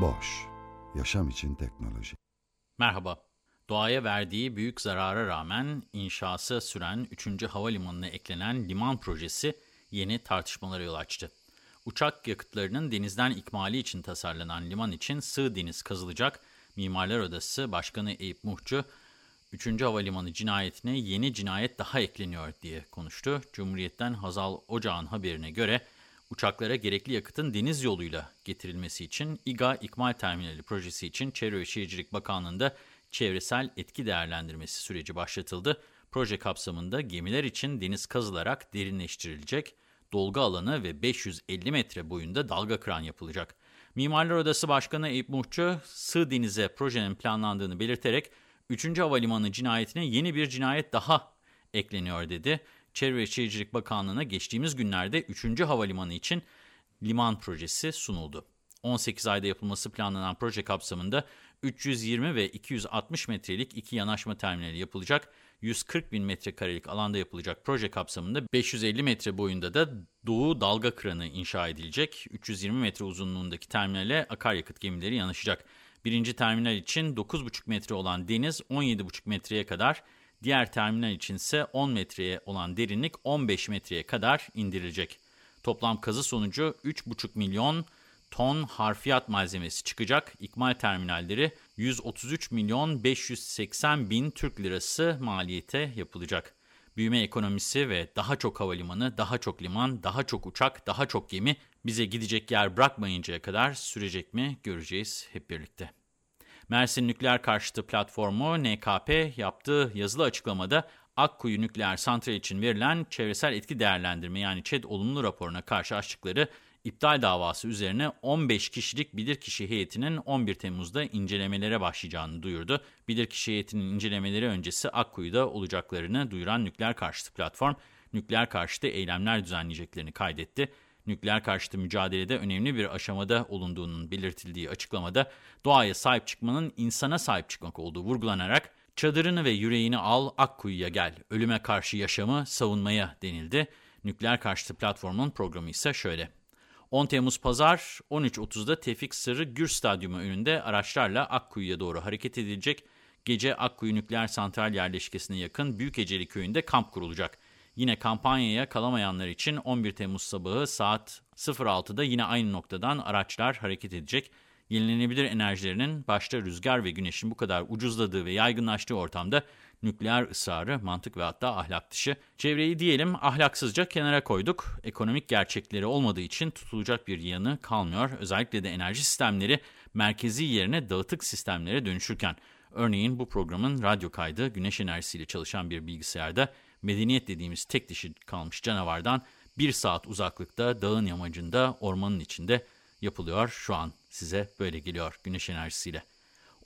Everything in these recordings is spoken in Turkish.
Boş, yaşam için teknoloji. Merhaba. Doğaya verdiği büyük zarara rağmen inşası süren 3. Havalimanı'na eklenen liman projesi yeni tartışmalara yol açtı. Uçak yakıtlarının denizden ikmali için tasarlanan liman için sığ deniz kazılacak. Mimarlar Odası Başkanı Eyüp Muhçu, 3. Havalimanı cinayetine yeni cinayet daha ekleniyor diye konuştu. Cumhuriyet'ten Hazal Ocağ'ın haberine göre uçaklara gerekli yakıtın deniz yoluyla getirilmesi için İGA İkmal Terminali projesi için Çevre ve Şehircilik Bakanlığı'nda çevresel etki değerlendirmesi süreci başlatıldı. Proje kapsamında gemiler için deniz kazılarak derinleştirilecek, dolgu alanı ve 550 metre boyunda dalga kıran yapılacak. Mimarlar Odası Başkanı Eyüp Muhçu, Sığ Denize projenin planlandığını belirterek 3. Havalimanı cinayetine yeni bir cinayet daha ekleniyor dedi. Çevre ve Şehircilik Bakanlığı'na geçtiğimiz günlerde 3. Havalimanı için liman projesi sunuldu. 18 ayda yapılması planlanan proje kapsamında 320 ve 260 metrelik iki yanaşma terminali yapılacak. 140 bin metrekarelik alanda yapılacak proje kapsamında 550 metre boyunda da Doğu Dalga Kıranı inşa edilecek. 320 metre uzunluğundaki terminale akaryakıt gemileri yanaşacak. Birinci terminal için 9,5 metre olan deniz 17,5 metreye kadar, diğer terminal için ise 10 metreye olan derinlik 15 metreye kadar indirilecek. Toplam kazı sonucu 3,5 milyon ton harfiyat malzemesi çıkacak. İkmal terminalleri 133 milyon 580 bin Türk lirası maliyete yapılacak. Büyüme ekonomisi ve daha çok havalimanı, daha çok liman, daha çok uçak, daha çok gemi bize gidecek yer bırakmayıncaya kadar sürecek mi göreceğiz hep birlikte. Mersin Nükleer Karşıtı Platformu NKP yaptığı yazılı açıklamada Akkuyu Nükleer Santral için verilen çevresel etki değerlendirme yani ÇED olumlu raporuna karşı açtıkları iptal davası üzerine 15 kişilik bilirkişi heyetinin 11 Temmuz'da incelemelere başlayacağını duyurdu. Bilirkişi heyetinin incelemeleri öncesi Akkuyu'da olacaklarını duyuran nükleer karşıtı platform, nükleer karşıtı eylemler düzenleyeceklerini kaydetti. Nükleer karşıtı mücadelede önemli bir aşamada olunduğunun belirtildiği açıklamada doğaya sahip çıkmanın insana sahip çıkmak olduğu vurgulanarak çadırını ve yüreğini al Akkuyu'ya gel, ölüme karşı yaşamı savunmaya denildi. Nükleer karşıtı platformun programı ise şöyle. 10 Temmuz Pazar 13.30'da Tevfik Sırrı Gür Stadyumu önünde araçlarla Akkuyu'ya doğru hareket edilecek. Gece Akkuyu Nükleer Santral yerleşkesine yakın Büyükeceli Köyü'nde kamp kurulacak. Yine kampanyaya kalamayanlar için 11 Temmuz sabahı saat 06'da yine aynı noktadan araçlar hareket edecek. Yenilenebilir enerjilerinin başta rüzgar ve güneşin bu kadar ucuzladığı ve yaygınlaştığı ortamda nükleer ısrarı mantık ve hatta ahlak dışı. Çevreyi diyelim ahlaksızca kenara koyduk. Ekonomik gerçekleri olmadığı için tutulacak bir yanı kalmıyor. Özellikle de enerji sistemleri merkezi yerine dağıtık sistemlere dönüşürken. Örneğin bu programın radyo kaydı güneş enerjisiyle çalışan bir bilgisayarda medeniyet dediğimiz tek dişi kalmış canavardan bir saat uzaklıkta dağın yamacında ormanın içinde yapılıyor şu an. Size böyle geliyor güneş enerjisiyle.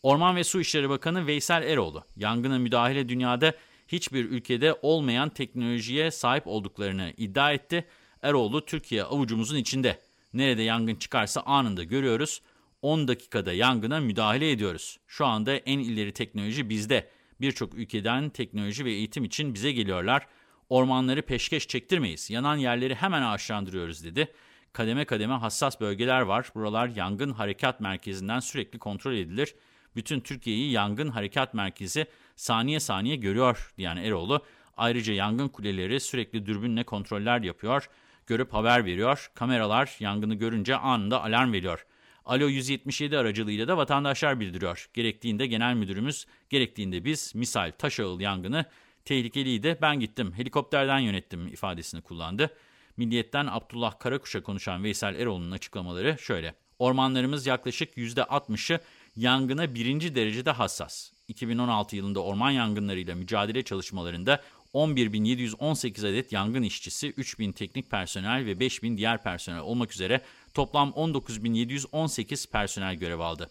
Orman ve Su İşleri Bakanı Veysel Eroğlu, yangına müdahale dünyada hiçbir ülkede olmayan teknolojiye sahip olduklarını iddia etti. Eroğlu, Türkiye avucumuzun içinde. Nerede yangın çıkarsa anında görüyoruz. 10 dakikada yangına müdahale ediyoruz. Şu anda en ileri teknoloji bizde. Birçok ülkeden teknoloji ve eğitim için bize geliyorlar. Ormanları peşkeş çektirmeyiz. Yanan yerleri hemen ağaçlandırıyoruz dedi. Kademe kademe hassas bölgeler var. Buralar yangın harekat merkezinden sürekli kontrol edilir. Bütün Türkiye'yi yangın harekat merkezi saniye saniye görüyor diyen Eroğlu. Ayrıca yangın kuleleri sürekli dürbünle kontroller yapıyor, görüp haber veriyor. Kameralar yangını görünce anında alarm veriyor. Alo 177 aracılığıyla da vatandaşlar bildiriyor. Gerektiğinde genel müdürümüz, gerektiğinde biz misal Taşağıl yangını tehlikeliydi ben gittim helikopterden yönettim ifadesini kullandı. Milliyetten Abdullah Karakuş'a konuşan Veysel Eroğlu'nun açıklamaları şöyle. Ormanlarımız yaklaşık %60'ı yangına birinci derecede hassas. 2016 yılında orman yangınlarıyla mücadele çalışmalarında 11.718 adet yangın işçisi, 3.000 teknik personel ve 5.000 diğer personel olmak üzere toplam 19.718 personel görev aldı.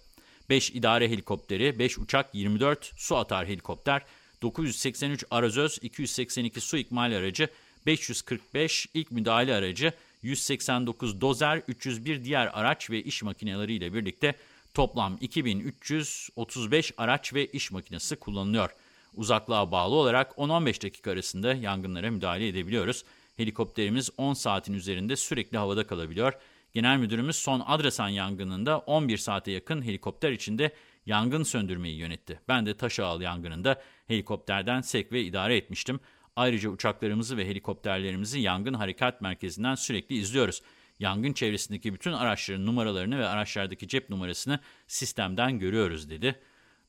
5 idare helikopteri, 5 uçak, 24 su atar helikopter, 983 arazöz, 282 su ikmal aracı, 545 ilk müdahale aracı, 189 dozer, 301 diğer araç ve iş makineleriyle birlikte toplam 2335 araç ve iş makinesi kullanılıyor. Uzaklığa bağlı olarak 10-15 dakika arasında yangınlara müdahale edebiliyoruz. Helikopterimiz 10 saatin üzerinde sürekli havada kalabiliyor. Genel Müdürümüz son Adrasan yangınında 11 saate yakın helikopter içinde yangın söndürmeyi yönetti. Ben de Taşağal yangınında helikopterden sek ve idare etmiştim. Ayrıca uçaklarımızı ve helikopterlerimizi yangın harekat merkezinden sürekli izliyoruz. Yangın çevresindeki bütün araçların numaralarını ve araçlardaki cep numarasını sistemden görüyoruz dedi.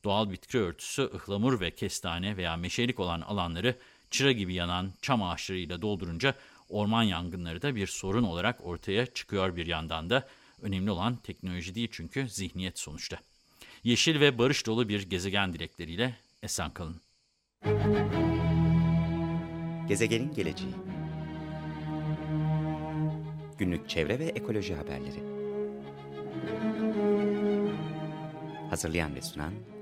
Doğal bitki örtüsü, ıhlamur ve kestane veya meşelik olan alanları çıra gibi yanan çam ağaçlarıyla doldurunca orman yangınları da bir sorun olarak ortaya çıkıyor bir yandan da. Önemli olan teknoloji değil çünkü zihniyet sonuçta. Yeşil ve barış dolu bir gezegen dilekleriyle esen kalın. Gezegenin geleceği Günlük çevre ve ekoloji haberleri Hazırlayan ve sunan